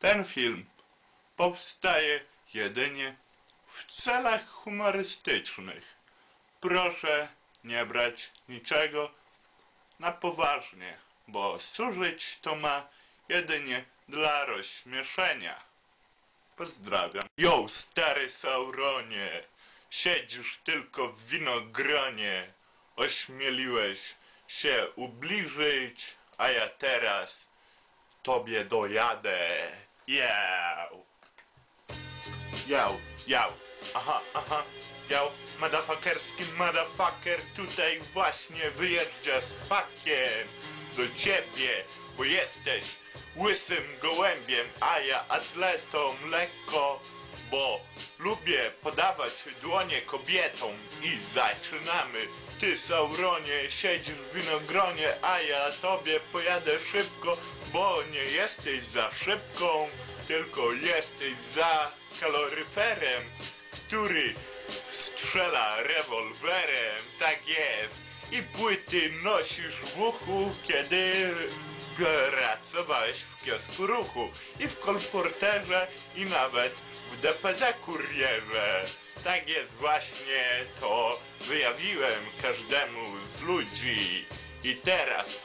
Ten film powstaje jedynie w celach humorystycznych. Proszę nie brać niczego na poważnie, bo służyć to ma jedynie dla rozśmieszenia. Pozdrawiam. Jo, stary Sauronie, siedzisz tylko w winogronie. Ośmieliłeś się ubliżyć, a ja teraz tobie dojadę. Jał. Jał, jał. Aha, aha. Jał, motherfuckerski motherfucker tutaj właśnie wyjeżdża z fakiem do ciebie, bo jesteś łysym gołębiem, a ja atletą lekko, bo lubię podawać dłonie kobietom i zaczynamy. Ty, Sauronie, siedzisz w winogronie, a ja tobie pojadę szybko, bo nie jesteś za szybką, tylko jesteś za kaloryferem, który strzela rewolwerem, tak jest. I płyty nosisz w uchu, kiedy pracowałeś w kiosku ruchu i w kolporterze i nawet w DPD kurierze. Tak jest właśnie, to wyjawiłem każdemu z ludzi. I teraz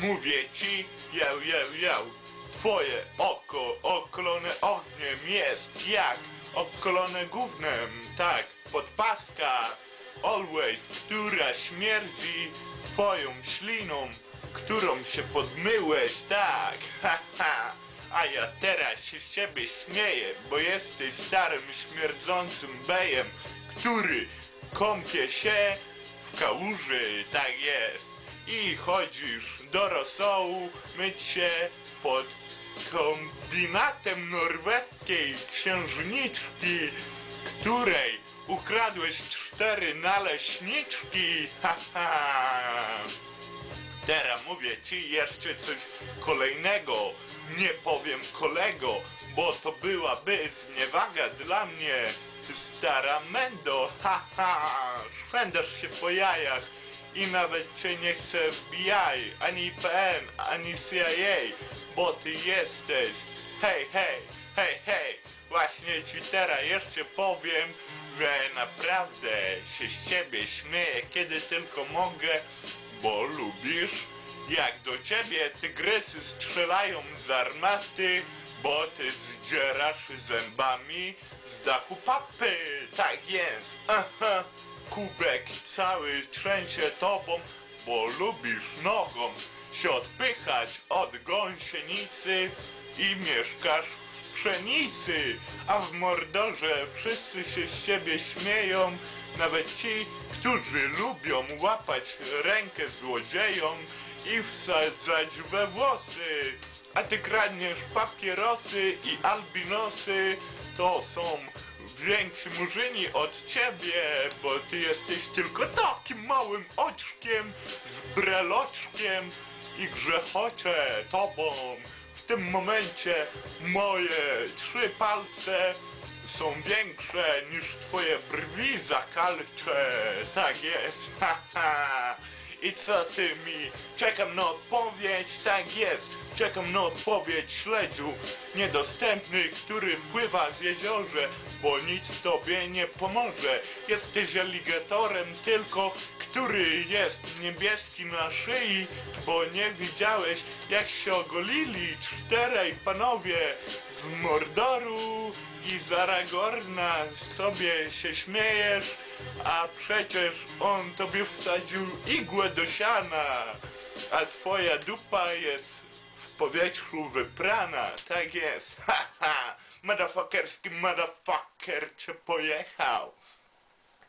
mówię ci, jał, jał, jał, twoje oko okolone ogniem jest jak okolone gównem, tak, podpaska, always, która śmierdzi twoją śliną, którą się podmyłeś, tak, ha, ha. A ja teraz się z siebie śmieję, bo jesteś starym, śmierdzącym bejem, który kąpie się w kałuży, tak jest. I chodzisz do rosołu myć się pod kombinatem norweskiej księżniczki, której ukradłeś cztery naleśniczki, ha. Teraz mówię ci jeszcze coś kolejnego. Nie powiem kolego, bo to byłaby zniewaga dla mnie. Ty stara mendo, ha ha, szwędasz się po jajach i nawet cię nie chce FBI, ani IPN, ani CIA, bo ty jesteś. Hej, hej, hej, hej, właśnie ci teraz jeszcze powiem, że naprawdę się z ciebie śmieję, kiedy tylko mogę, bo lubisz, jak do ciebie tygrysy strzelają z armaty, bo ty zdzierasz zębami z dachu papy. Tak jest, aha, kubek cały trzęsie tobą, bo lubisz nogą się odpychać od gąsienicy i mieszkasz w pszenicy, a w Mordorze wszyscy się z ciebie śmieją, nawet ci, którzy lubią łapać rękę złodziejom i wsadzać we włosy. A ty kradniesz papierosy i albinosy, to są więksi murzyni od ciebie, bo ty jesteś tylko takim małym oczkiem z breloczkiem i grzechocze tobą. W tym momencie moje trzy palce są większe niż twoje brwi zakalcze. Tak jest. I co ty mi? Czekam na odpowiedź, tak jest. Czekam na odpowiedź śledziu niedostępny, który pływa w jeziorze, bo nic tobie nie pomoże. Jesteś aligatorem tylko, który jest niebieski na szyi, bo nie widziałeś jak się ogolili czterej panowie z Mordoru i z Aragorna. Sobie się śmiejesz, a przecież on tobie wsadził igłę do siana, a twoja dupa jest w powietrzu wyprana, tak jest, ha ha, motherfuckerski motherfucker cię pojechał.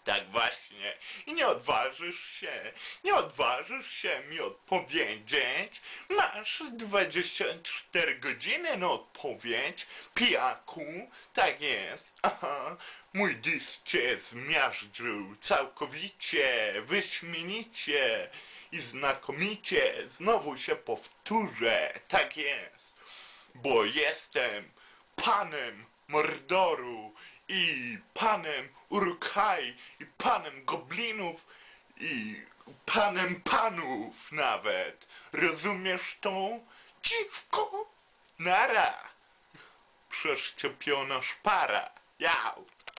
Tak właśnie. I nie odważysz się, nie odważysz się mi odpowiedzieć. Masz 24 godziny na odpowiedź, pijaku. Tak jest. Aha. Mój disk cię zmiażdżył całkowicie, wyśmienicie i znakomicie. Znowu się powtórzę. Tak jest. Bo jestem panem Mordoru i panem Urukaj i panem Goblinów i panem panów nawet. Rozumiesz to? Dziwko? Nara! przeszczepiona szpara. Jau!